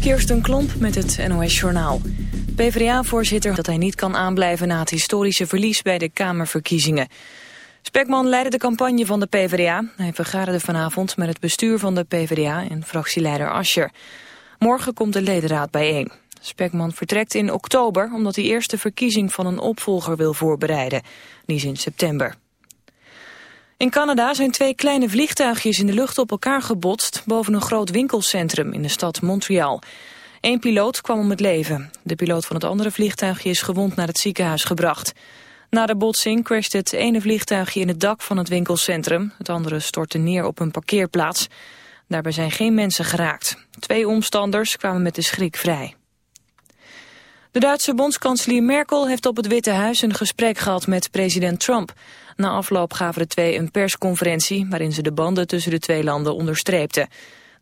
Kirsten Klomp met het NOS-journaal. PvdA-voorzitter dat hij niet kan aanblijven na het historische verlies bij de Kamerverkiezingen. Spekman leidde de campagne van de PvdA. Hij vergaderde vanavond met het bestuur van de PvdA en fractieleider Ascher. Morgen komt de ledenraad bijeen. Spekman vertrekt in oktober omdat hij eerst de verkiezing van een opvolger wil voorbereiden. Die is in september. In Canada zijn twee kleine vliegtuigjes in de lucht op elkaar gebotst... boven een groot winkelcentrum in de stad Montreal. Eén piloot kwam om het leven. De piloot van het andere vliegtuigje is gewond naar het ziekenhuis gebracht. Na de botsing crashte het ene vliegtuigje in het dak van het winkelcentrum. Het andere stortte neer op een parkeerplaats. Daarbij zijn geen mensen geraakt. Twee omstanders kwamen met de schrik vrij. De Duitse bondskanselier Merkel heeft op het Witte Huis een gesprek gehad met president Trump. Na afloop gaven de twee een persconferentie waarin ze de banden tussen de twee landen onderstreepten.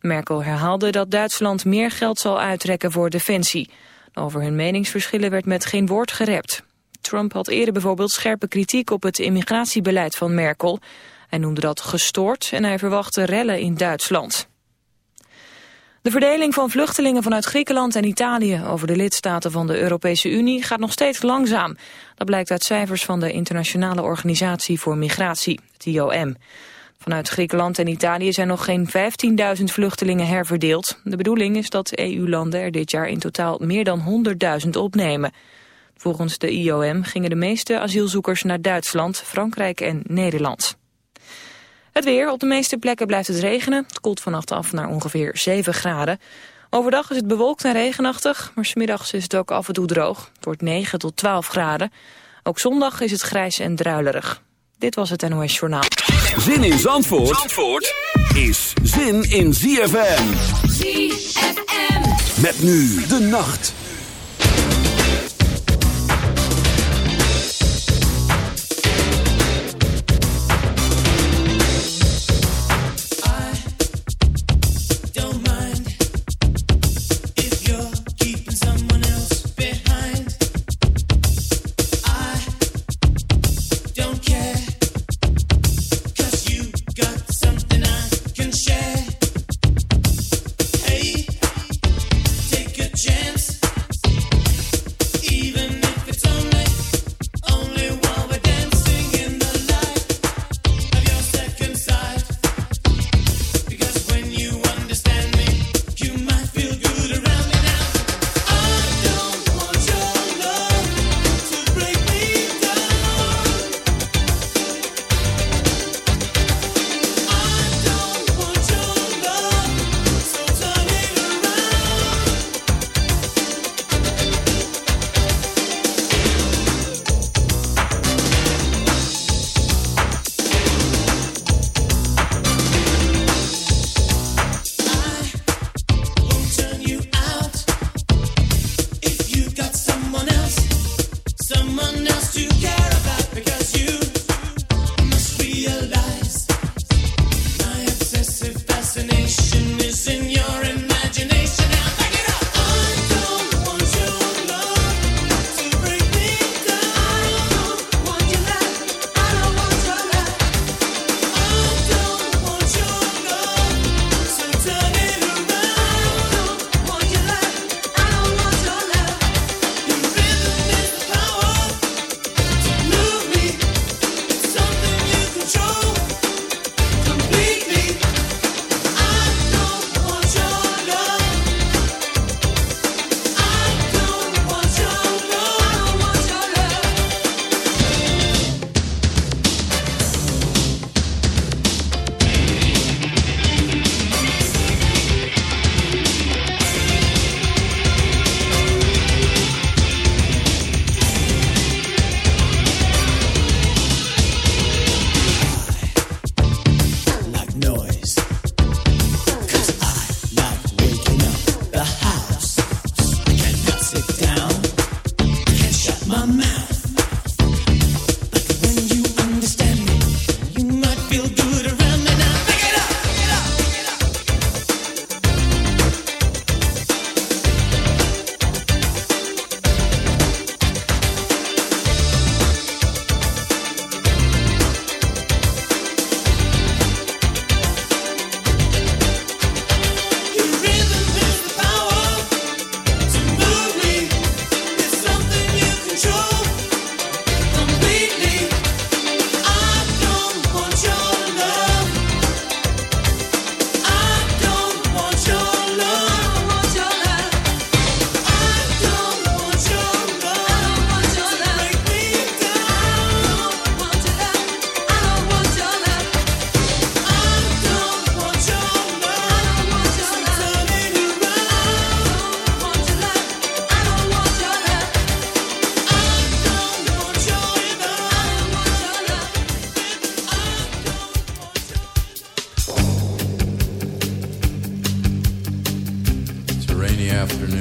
Merkel herhaalde dat Duitsland meer geld zal uittrekken voor defensie. Over hun meningsverschillen werd met geen woord gerept. Trump had eerder bijvoorbeeld scherpe kritiek op het immigratiebeleid van Merkel. Hij noemde dat gestoord en hij verwachtte rellen in Duitsland. De verdeling van vluchtelingen vanuit Griekenland en Italië over de lidstaten van de Europese Unie gaat nog steeds langzaam. Dat blijkt uit cijfers van de Internationale Organisatie voor Migratie, het IOM. Vanuit Griekenland en Italië zijn nog geen 15.000 vluchtelingen herverdeeld. De bedoeling is dat EU-landen er dit jaar in totaal meer dan 100.000 opnemen. Volgens de IOM gingen de meeste asielzoekers naar Duitsland, Frankrijk en Nederland. Het weer. Op de meeste plekken blijft het regenen. Het koelt vannacht af naar ongeveer 7 graden. Overdag is het bewolkt en regenachtig, maar smiddags is het ook af en toe droog. Het wordt 9 tot 12 graden. Ook zondag is het grijs en druilerig. Dit was het NOS Journaal. Zin in Zandvoort, Zandvoort is zin in ZFM. ZFM. Met nu de nacht. Afternoon,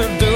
know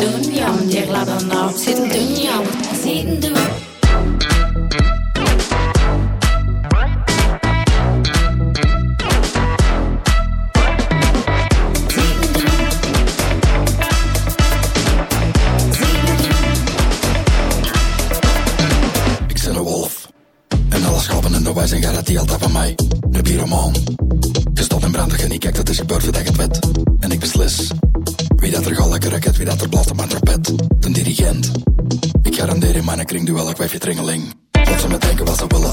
dünyam Yıkladın av, sin dünyam, sin mannen kring duel, ik wijf je tringeling. Dat ze me denken wat ze willen,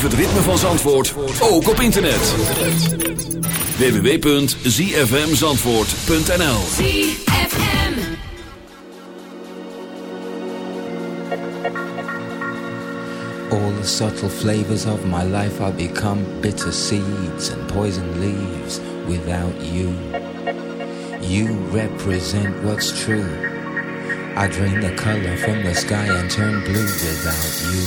beleef het ritme van Zandvoort ook op internet. www.zfmzandvoort.nl All the subtle flavors of my life are become bitter seeds and poison leaves without you. You represent what's true. I drain the color from the sky and turn blue without you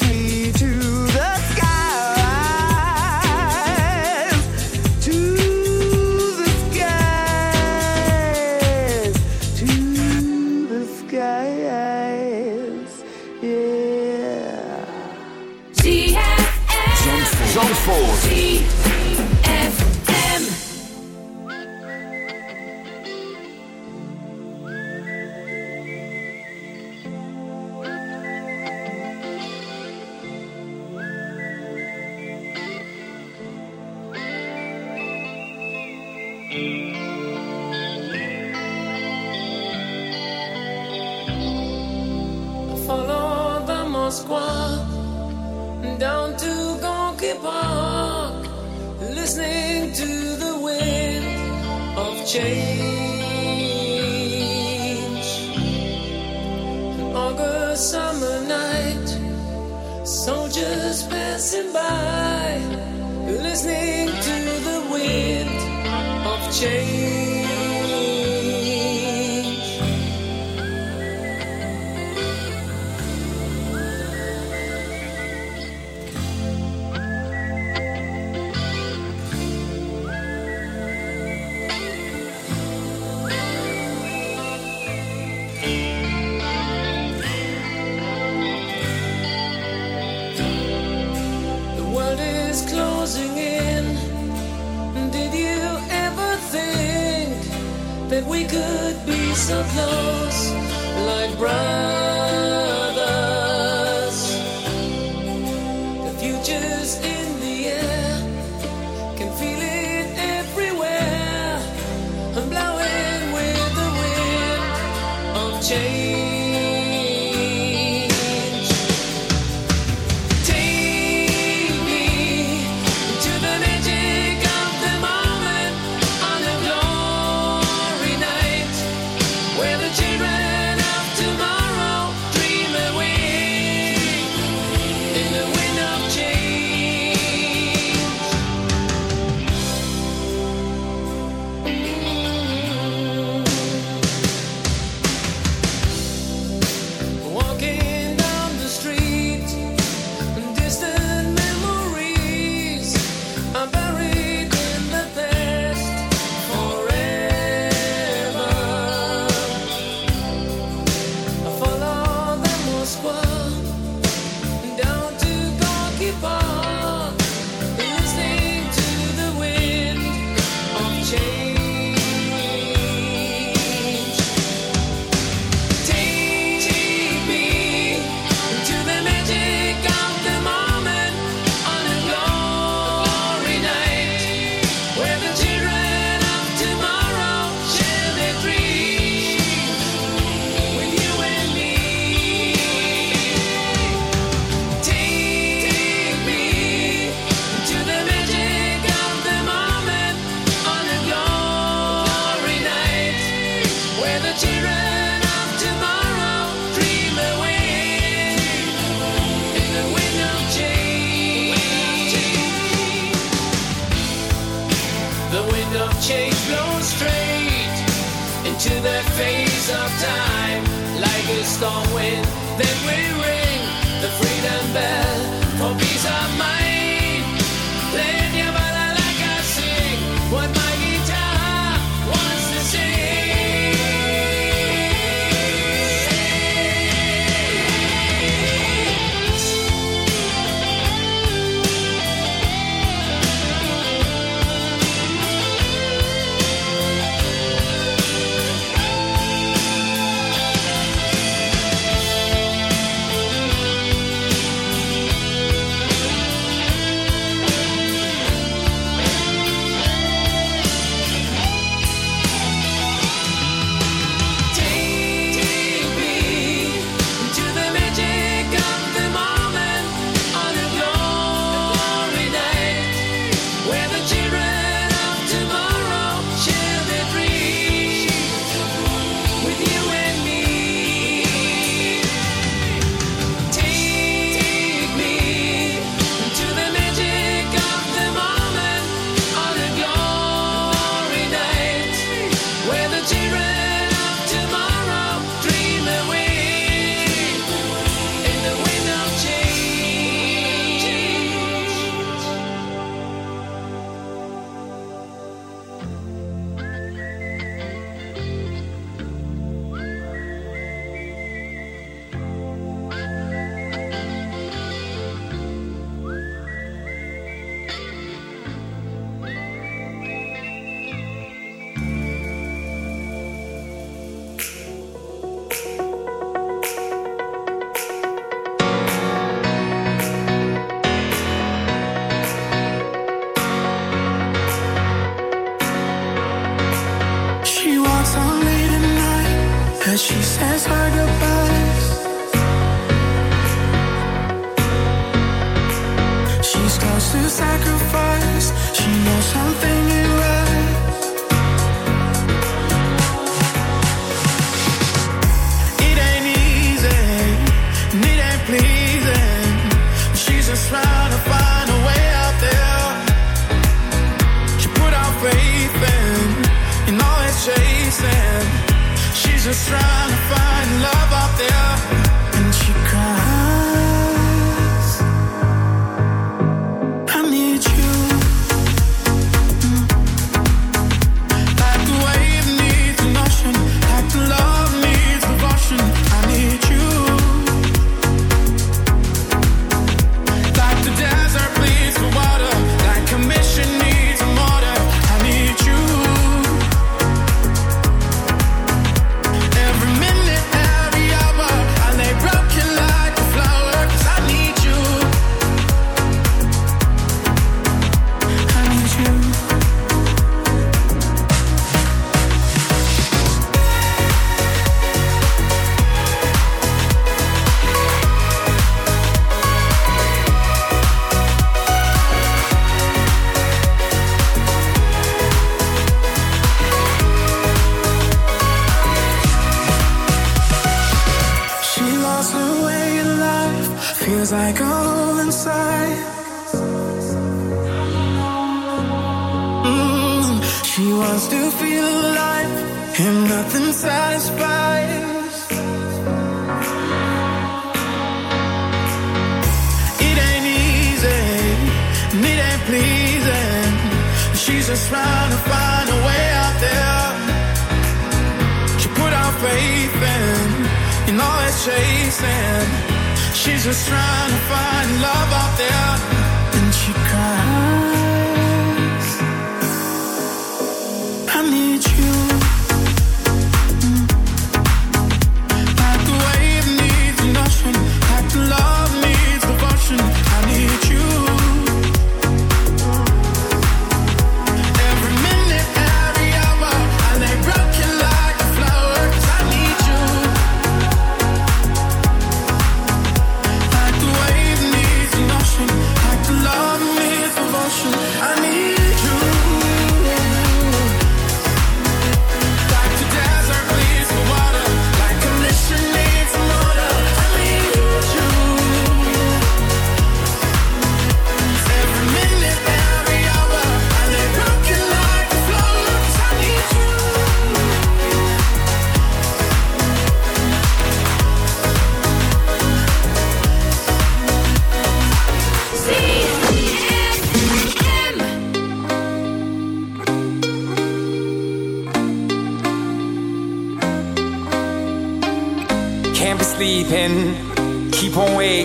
change.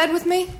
bed with me?